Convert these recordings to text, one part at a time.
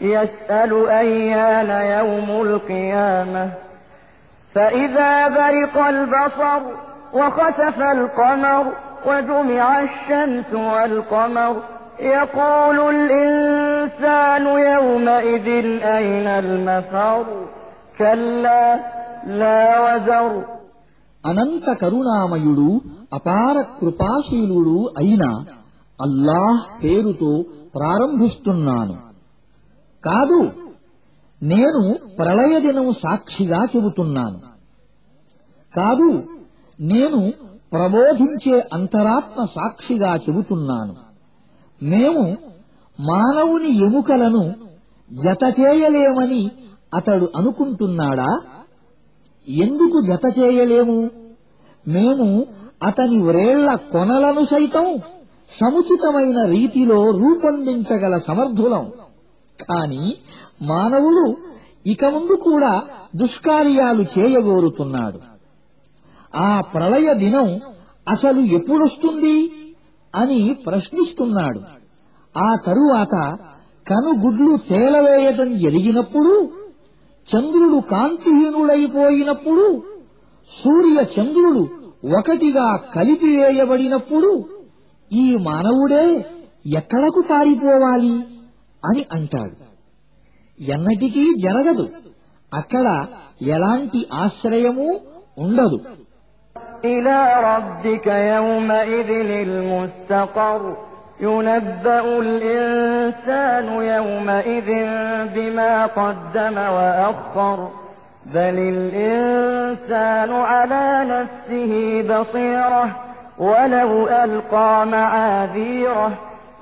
يسأل أيان يوم القيامة فإذا برق البصر وخسف القمر وجمع الشمس والقمر يقول الإنسان يومئذ أين المفر كلا لا وزر అనంత కరుణామయుడు అపార కృపాశీలుడు అయిన అల్లాహ్ పేరుతో ప్రారంభిస్తున్నాను కాదు నేను ప్రళయ దినం సాక్షిగా చెబుతున్నాను. కాదు నేను ప్రబోధించే అంతరాత్మ సాక్షిగా చెబుతున్నాను. మేము మానవుని ఎముకలను జతచేయలేమని అతడు అనుకుంటున్నాడా? ఎందుకు జత చేయలేము? మేము అతని వ్రేళ్ళ కొనలను సైతం సముచితమైన రీతిలో రూపొందించగల సమర్థులం. కాని మానవుడు ఇక ముందు కూడా దుష్కార్యాలు చేయగోరుతున్నాడు. ఆ ప్రళయ దినం అసలు ఎప్పుడొస్తుంది అని ప్రశ్నిస్తున్నాడు. ఆ తరువాత కనుగుడ్లు తేలవేయటం జరిగినప్పుడు చంద్రుడు కాంతిహీనుడైపోయినప్పుడు సూర్య చంద్రుడు ఒకటిగా కలిపివేయబడినప్పుడు ఈ మానవుడే ఎక్కడకు పారిపోవాలి? అని అంటాడు ఎన్నటికీ జరగదు అక్కడ ఎలాంటి ఆశ్రయము ఉండదు إلى ربك يومئذ المستقر ينبأ الإنسان يومئذ بما قدم وأخر بل الإنسان على نفسه بصيرة ولو ألقى معاذيره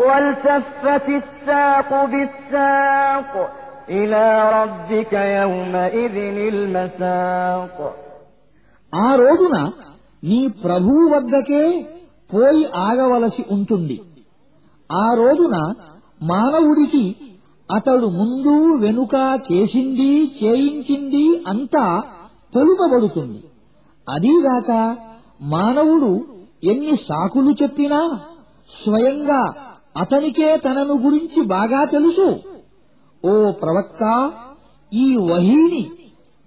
والتفت الساق بالساق إلى ربك يومئذ المساق ఆ రోజున నీ ప్రభువు వద్దకే పోయి ఆగవలసి ఉంటుంది ఆ రోజున మానవుడికి అతడు ముందు వెనుక చేసింది చేయించింది అంతా తెలుపబడుతుంది అదీగాక మానవుడు ఎన్ని సాకులు చెప్పినా స్వయంగా అతనికే తనను గురించి బాగా తెలుసు. ఓ ప్రవక్త ఈ వహీని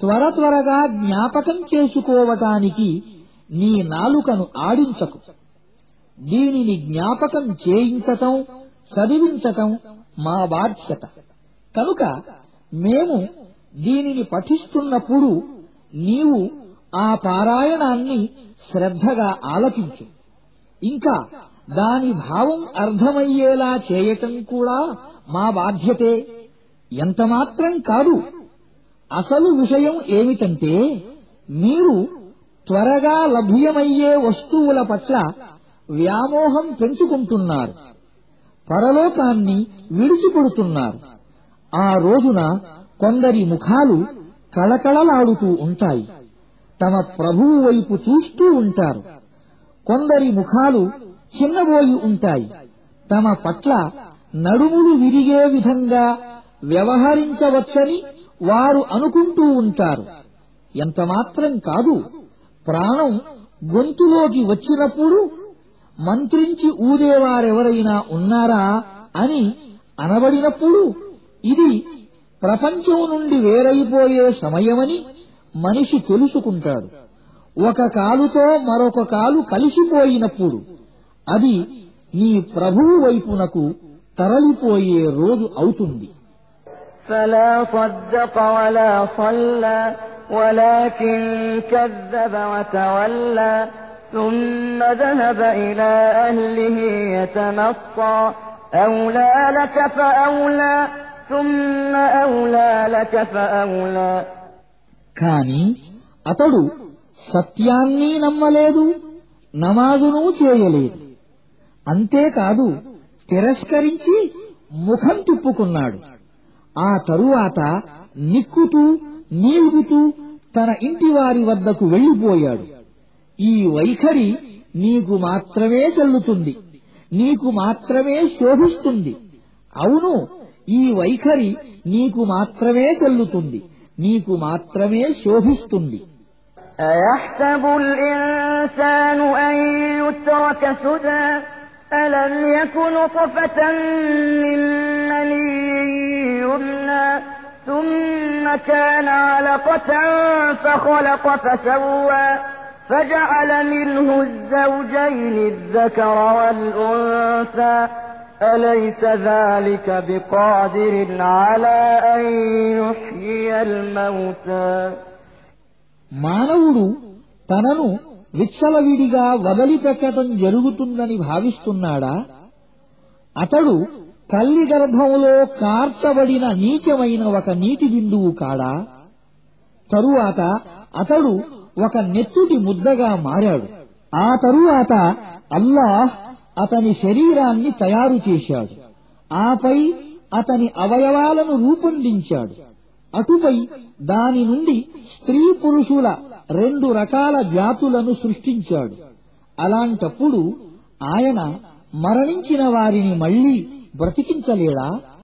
త్వర త్వరగా జ్ఞాపకం చేసుకోవటానికి నీ నాలుకను ఆడించకు. దీనిని జ్ఞాపకం చేయించటం చదివించటం మా బాధ్యత. కనుక మేము దీనిని పఠిస్తున్నప్పుడు నీవు ఆ పారాయణాన్ని శ్రద్ధగా ఆలకించు. ఇంకా దాని భావం అర్థమయ్యేలా చేయటం కూడా మా బాధ్యతే. ఎంతమాత్రం కాదు. అసలు విషయం ఏమిటంటే మీరు త్వరగా లభ్యమయ్యే వస్తువుల పట్ల వ్యామోహం పెంచుకుంటున్నారు. పరలోకాన్ని విడిచిపెడుతున్నారు. ఆ రోజున కొందరి ముఖాలు కళకళలాడుతూ ఉంటాయి. తమ ప్రభువు వైపు చూస్తూ ఉంటారు. కొందరి ముఖాలు చిన్నబోయి ఉంటాయి. తమ పట్ల నడుములు విరిగే విధంగా వ్యవహరించవచ్చని వారు అనుకుంటూ ఉంటారు. ఎంతమాత్రం కాదు ప్రాణం గొంతులోకి వచ్చినప్పుడు మంత్రించి ఊదేవారెవరైనా ఉన్నారా అని అనబడినప్పుడు ఇది ప్రపంచం నుండి వేరైపోయే సమయమని మనిషి తెలుసుకుంటాడు. ఒక కాలుతో మరొక కాలు కలిసిపోయినప్పుడు అది నీ ప్రభువు వైపునకు తరలిపోయే రోజు అవుతుంది فلا صدق ولا صلى ولكن كذب وتولى ثم ذهب إلى أهله يتمطى أولى لك فأولى ثم أولى لك فأولى కాని అతడు సత్యాన్ని నమ్మలేదు నమాజును చేయలేదు అంతేకాదు తిరస్కరించి ముఖం తిప్పుకున్నాడు ఆ తరువాత నిక్కుతూ నీల్గుతూ తన ఇంటివారి వద్దకు వెళ్లిపోయాడు ఈ వైఖరి నీకు మాత్రమే చెల్లుతుంది నీకు మాత్రమే శోభిస్తుంది అవును ఈ వైఖరి నీకు మాత్రమే చెల్లుతుంది నీకు మాత్రమే శోభిస్తుంది أيحسب الإنسان أن يترك سدى ألم يكن طفة من مني يمنى ثم كان علقة فخلق فسوى فجعل منه الزوجين الذكر والأنثى أليس ذلك بقادر على أن يحيي الموتى మానవుడు తనను విచ్చలవిడిగా వదిలిపెట్టడం జరుగుతుందని భావిస్తున్నాడా? అతడు తల్లి గర్భంలో కార్చబడిన నీచమైన ఒక నీటి బిందువు కాడా? తరువాత అతడు ఒక నెత్తుటి ముద్దగా మారాడు. ఆ తరువాత అల్లాహ్ అతని శరీరాన్ని తయారు చేశాడు. ఆపై అతని అవయవాలను రూపొందించాడు. అటుపై దాని నుండి స్త్రీ పురుషుల రెండు రకాల జాతులను సృష్టించాడు. అలాంటప్పుడు ఆయన మరణించిన వారిని మళ్ళీ బ్రతికించలేడా?